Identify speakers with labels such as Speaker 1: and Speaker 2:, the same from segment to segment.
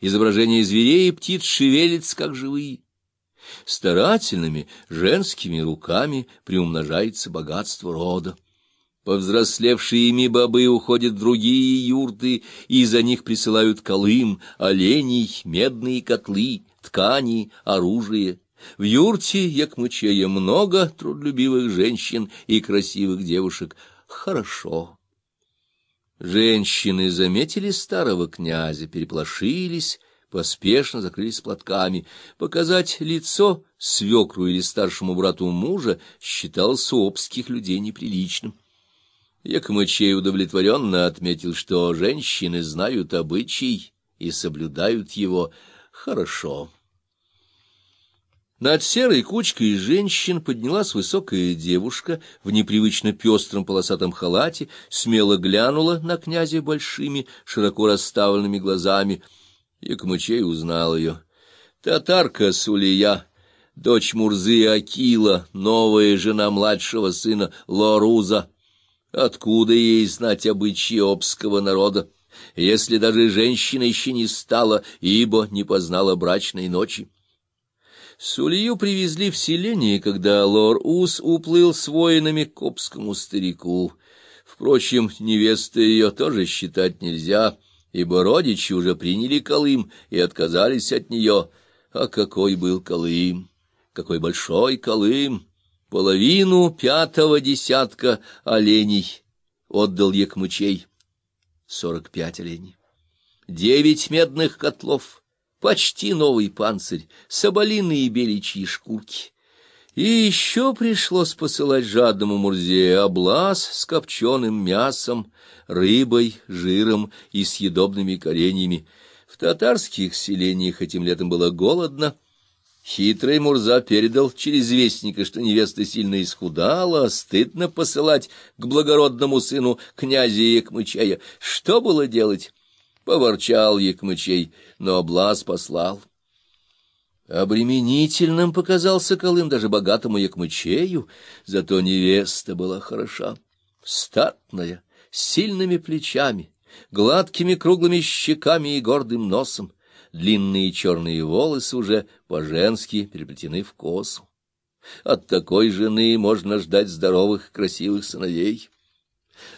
Speaker 1: изображения зверей и птиц шевелятся, как живые. Старательными женскими руками приумножается богатство рода. Повзрослевшие ими бобы уходят в другие юрты, и за них присылают колым, оленей, медные котлы, ткани, оружие. В юрте Якмычея много трудолюбивых женщин и красивых девушек. Хорошо. Женщины заметили старого князя, переплошились, поспешно закрылись платками. Показать лицо свекру или старшему брату мужа считалось у обских людей неприличным. Якмычей удовлетворенно отметил, что женщины знают обычай и соблюдают его хорошо. Над серой кучкой женщин поднялась высокая девушка в непривычно пестром полосатом халате, смело глянула на князя большими, широко расставленными глазами. Якмычей узнал ее. Татарка Сулия, дочь Мурзы Акила, новая жена младшего сына Лоруза. Откуда ей знать обычаи обского народа, если даже женщина еще не стала, ибо не познала брачной ночи? Сулью привезли в селение, когда Лор-Ус уплыл с воинами к обскому старику. Впрочем, невеста ее тоже считать нельзя, ибо родичи уже приняли Колым и отказались от нее. А какой был Колым! Какой большой Колым! Половину пятого десятка оленей отдал Якмычей. Сорок пять оленей. Девять медных котлов, почти новый панцирь, соболиные беличьи шкурки. И еще пришлось посылать жадному Мурзе облаз с копченым мясом, рыбой, жиром и съедобными кореньями. В татарских селениях этим летом было голодно, Хитрый Мурза передал через вестника, что невеста сильно исхудала, стыдно посылать к благородному сыну князя Якмычея. Что было делать? Поворчал Якмычей, но облаз послал. Обременительным показался Колым даже богатому Якмычею, зато невеста была хороша, статная, с сильными плечами, гладкими круглыми щеками и гордым носом длинные черные волосы уже по-женски переплетены в косу. От такой жены можно ждать здоровых, красивых сыновей.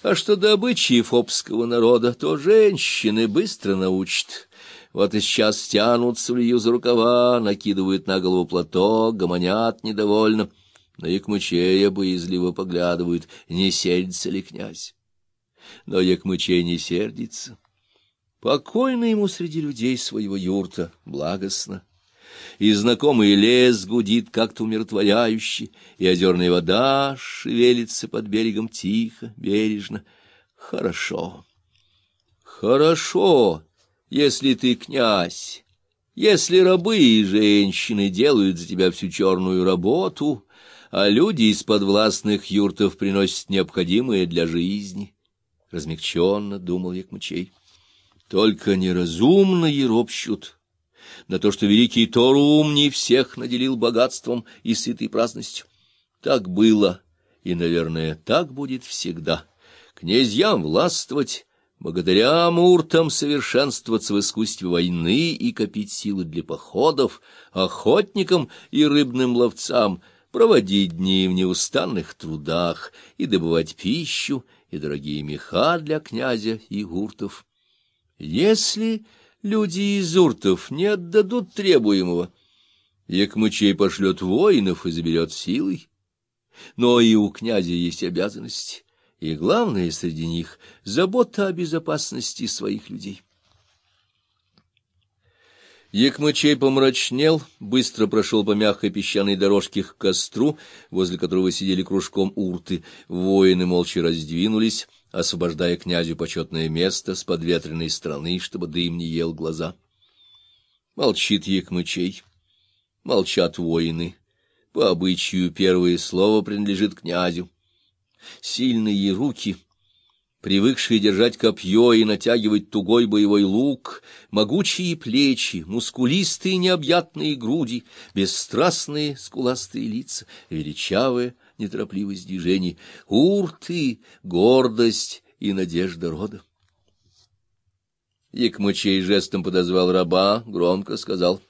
Speaker 1: А что до обычаев обского народа, то женщины быстро научат. Вот и сейчас тянут Сулью за рукава, накидывают на голову платок, гомонят недовольно. На Якмычея боязливо поглядывают, не сердится ли князь. Но Якмычей не сердится. Покойно ему среди людей своего юрта, благостно. И знакомый лес гудит как-то умиротворяюще, и озерная вода шевелится под берегом тихо, бережно. Хорошо. Хорошо, если ты князь, если рабы и женщины делают за тебя всю черную работу, а люди из подвластных юртов приносят необходимое для жизни. Размягченно думал Якмучей. Только неразумные ропщут на то, что великий Торум не всех наделил богатством и сытой праздностью. Так было, и, наверное, так будет всегда. Князьям властвовать, благодаря муртам совершенствоваться в искусстве войны и копить силы для походов, охотникам и рыбным ловцам проводить дни в неустанных трудах и добывать пищу и дорогие меха для князя и гуртов. Если люди из уртов не отдадут требуемого, Якмычей пошлет воинов и заберет силой. Но и у князя есть обязанности, и главное среди них — забота о безопасности своих людей. Якмычей помрачнел, быстро прошел по мягкой песчаной дорожке к костру, возле которого сидели кружком урты. Воины молча раздвинулись, освобождая князю почетное место с подветренной стороны, чтобы дым не ел глаза. Молчит Якмычей, молчат воины. По обычаю первое слово принадлежит князю. Сильные руки — привыкшие держать копье и натягивать тугой боевой лук, могучие плечи, мускулистые необъятные груди, бесстрастные скуластые лица, величавая неторопливость движений, урты, гордость и надежда рода. Якмачей жестом подозвал раба, громко сказал.